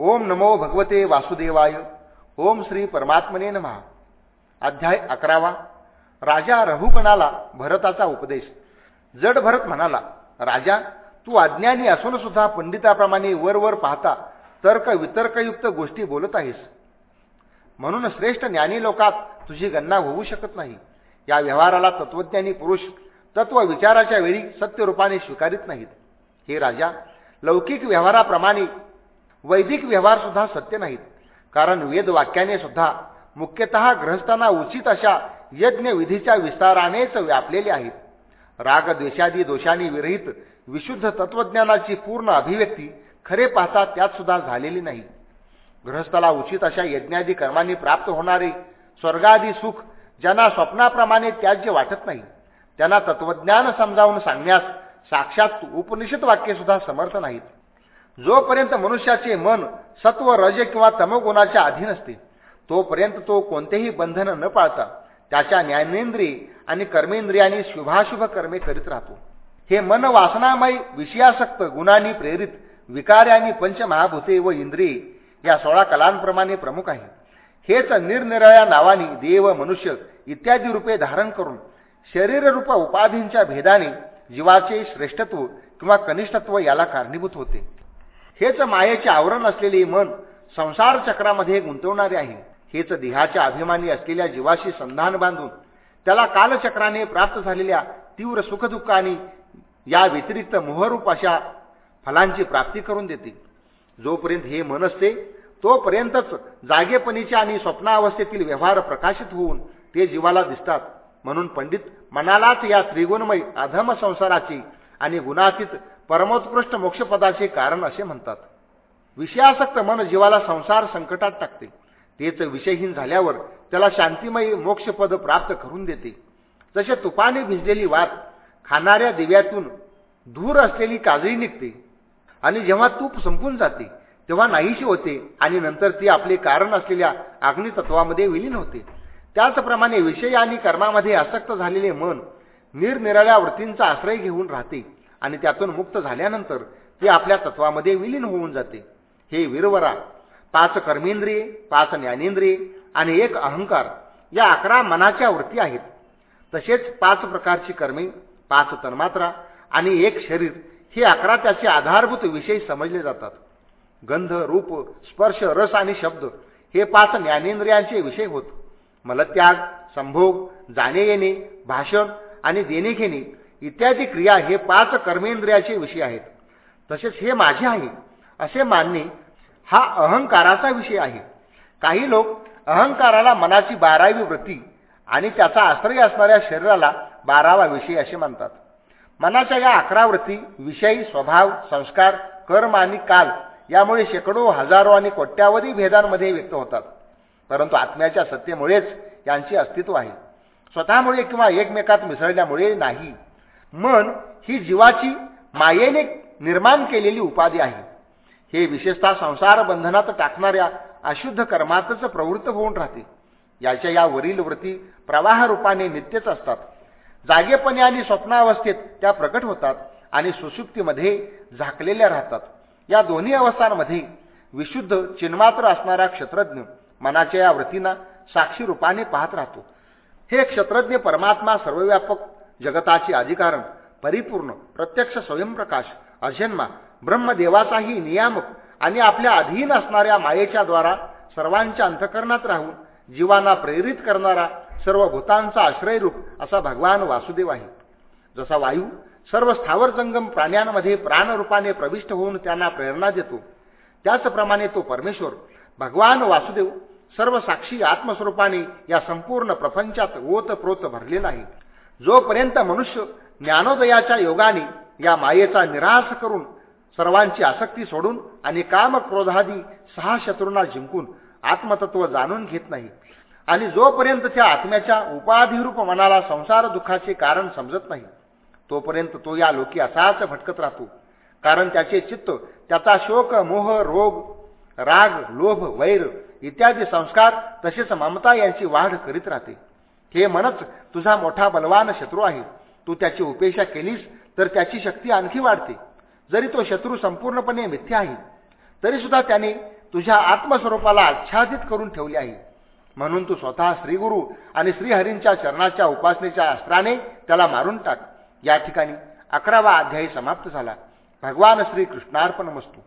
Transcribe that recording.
ओम नमो भगवते वासुदेवाय. ओम श्री परमात्मने नमहा अध्याय अकरावा. राजा रघुगणाला भरताचा उपदेश. जड भरत म्हणाला राजा तू अज्ञानी असून सुद्धा पंडिताप्रमाणे वर वर पाहता तर्क वितर्कयुक्त गोष्टी बोलत आहेस. म्हणून श्रेष्ठ ज्ञानी लोकात तुझी गणना होऊ शकत नाही. या व्यवहाराला तत्वज्ञानी पुरुष तत्व विचाराच्या वेळी सत्यरूपाने स्वीकारित नाहीत. हे राजा लौकिक व्यवहाराप्रमाणे वैदिक व्यवहार सुद्धा सत्य नाहीत. कारण वेदवाक्याने सुद्धा मुख्यतः ग्रहस्थांना उचित अशा यज्ञविधीच्या विस्तारानेच व्यापलेले आहेत. रागद्वेषादी दोषांनी विरहित विशुद्ध तत्वज्ञानाची पूर्ण अभिव्यक्ती खरे पाहता त्यात सुद्धा झालेली नाही. ग्रहस्थाला उचित अशा यज्ञादी कर्मांनी प्राप्त होणारे स्वर्गादी सुख ज्यांना स्वप्नाप्रमाणे त्याज्य वाटत नाही त्यांना तत्वज्ञान समजावून सांगण्यास साक्षात उपनिषद वाक्य सुद्धा समर्थ नाहीत. जोपर्यंत मनुष्याचे मन सत्व रज किंवा तमगुणाच्या अधीन असते तोपर्यंत तो कोणतेही बंधन न पाळता त्याच्या ज्ञानेंद्रिय आणि कर्मेंद्रियांनी शुभाशुभ कर्मे करीत राहतो. हे मन वासनामय विषयासक्त गुणांनी प्रेरित विकार्यानी पंचमहाभूते व इंद्रिय या सोळा कलांप्रमाणे प्रमुख आहे. हेच निरनिराळ्या नावानी देव मनुष्य इत्यादी रूपे धारण करून शरीररूप उपाधींच्या भेदाने जीवाचे श्रेष्ठत्व किंवा कनिष्ठत्व याला कारणीभूत होते. हेच मायेचे आवरण असलेले मन संसार चक्रामध्ये गुंतवणारे आहे. हेच देहाच्या अभिमानी असलेल्या जीवाशी संधान बांधून त्याला कालचक्राने प्राप्त झालेल्या तीव्र सुखदुःखाने या व्यतिरिक्त मोहरूप अशा फलांची प्राप्ती करून देते. जोपर्यंत हे मन असते तोपर्यंतच जागेपणीचे आणि स्वप्नावस्थेतील व्यवहार प्रकाशित होऊन ते जीवाला दिसतात. म्हणून पंडित मनालाच या त्रिगुणमय अधम संसाराची आणि गुणातीत परमोत्कृष्ट मोक्षपदाचे कारण असे म्हणतात. विषयासक्त मन जीवाला संसार संकटात टाकते. तेच विषयहीन झाल्यावर त्याला शांतिमयी मोक्षपद प्राप्त करून देते. जसे तुपाने भिजलेली वात खाणाऱ्या दिव्यातून धूर असलेली काजळी निघते आणि जेव्हा तूप संपून जाते तेव्हा नाहीशी होते आणि नंतर ती आपले कारण असलेल्या अग्नितत्वामध्ये विलीन होते. त्याचप्रमाणे विषय आणि कर्मामध्ये आसक्त झालेले मन निरनिराळ्या वृत्तींचा आश्रय घेऊन राहते. आणि त्यातून मुक्त झाल्यानंतर ते आपल्या तत्वामध्ये विलीन होऊन जाते. हे वीरवरा पाच कर्मेंद्रिये पाच ज्ञानेंद्रिये आणि एक अहंकार या अकरा मनाच्या वृत्ती आहेत. तसेच पाच प्रकारची कर्मे पाच तन्मात्रा आणि एक शरीर हे अकरा त्याचे आधारभूत विषय समजले जातात. गंध रूप स्पर्श रस आणि शब्द हे पाच ज्ञानेंद्रियांचे विषय होत. मलत्याग संभोग जाणे येणे भाषण आणि देणे घेणे इत्यादी क्रिया हे पाच कर्मेंद्रियाचे विषय आहेत. तसेच हे माझे आहे असे मानणे हा अहंकाराचा विषय आहे. काही लोक अहंकाराला मनाची बारावी वृत्ती आणि त्याचा आश्रय असणाऱ्या शरीराला बारावा विषय असे मानतात मनाच्या या अकरा वृत्ती विषयी स्वभाव संस्कार कर्म आणि काल यामुळे शेकडो हजारो आणि कोट्यावधी भेदांमध्ये व्यक्त होतात. परंतु आत्म्याच्या सत्तेमुळेच यांचे अस्तित्व आहे. स्वतःमुळे किंवा एकमेकात मिसळल्यामुळे नाही. मन ही जीवाची मायेने निर्माण केलेली उपाधी आहे. हे विशेषतः संसार बंधनात टाकणाऱ्या अशुद्ध कर्मातच प्रवृत्त होऊन राहते. याच्या या वरील वृत्ती प्रवाह रूपाने नित्यच असतात. जागेपणे आणि स्वप्नावस्थेत त्या प्रकट होतात आणि सुसुप्तीमध्ये झाकलेल्या राहतात. या दोन्ही अवस्थांमध्ये विशुद्ध चिन्मात्र असणारा क्षत्रज्ञ मनाच्या या वृत्तींना साक्षी रूपाने पाहत राहतो. हे क्षत्रज्ञ परमात्मा सर्वव्यापक जगताचे अधिकारण परिपूर्ण प्रत्यक्ष स्वयंप्रकाश अजन्मा ब्रह्मदेवाचाही नियामक आणि आपल्या अधीन असणाऱ्या मायेच्या द्वारा सर्वांच्या अंतकरणात राहून जीवांना प्रेरित करणारा सर्व भूतांचा आश्रयरूप असा भगवान वासुदेव आहे. जसा वायू सर्व स्थावर जंगम प्राण्यांमध्ये प्राणरूपाने प्रविष्ट होऊन त्यांना प्रेरणा देतो त्याचप्रमाणे तो परमेश्वर भगवान वासुदेव सर्व साक्षी आत्मस्वरूपाने या संपूर्ण प्रपंचात ओतप्रोत भरलेला आहे. जोपर्यंत मनुष्य ज्ञानोदयाच्या योगाने या मायेचा निराश करून सर्वांची आसक्ती सोडून आणि काम क्रोधादी सहा शत्रूंना जिंकून आत्मतत्व जाणून घेत नाही आणि जोपर्यंत त्या आत्म्याच्या उपाधिरूप मनाला संसार दुःखाचे कारण समजत नाही तोपर्यंत तो या लोकी असाच भटकत राहतो. कारण त्याचे चित्त त्याचा शोक मोह रोग राग लोभ वैर इत्यादी संस्कार तसेच ममता यांची वाढ करीत राहते. हे मनच तुझा मोठा बलवान शत्रू आहे. तू त्याची उपेक्षा केलीस तर त्याची शक्ती आणखी वाढते. जरी तो शत्रू संपूर्णपणे मिथ्या आहे तरी सुद्धा त्याने तुझ्या आत्मस्वरूपाला आच्छादित करून ठेवले आहे. म्हणून तू स्वतः श्रीगुरू आणि श्रीहरींच्या चरणाच्या उपासनेच्या अस्त्राने त्याला मारून टाक. या ठिकाणी अकरावा अध्यायी समाप्त झाला. भगवान श्रीकृष्णार्पण वस्तू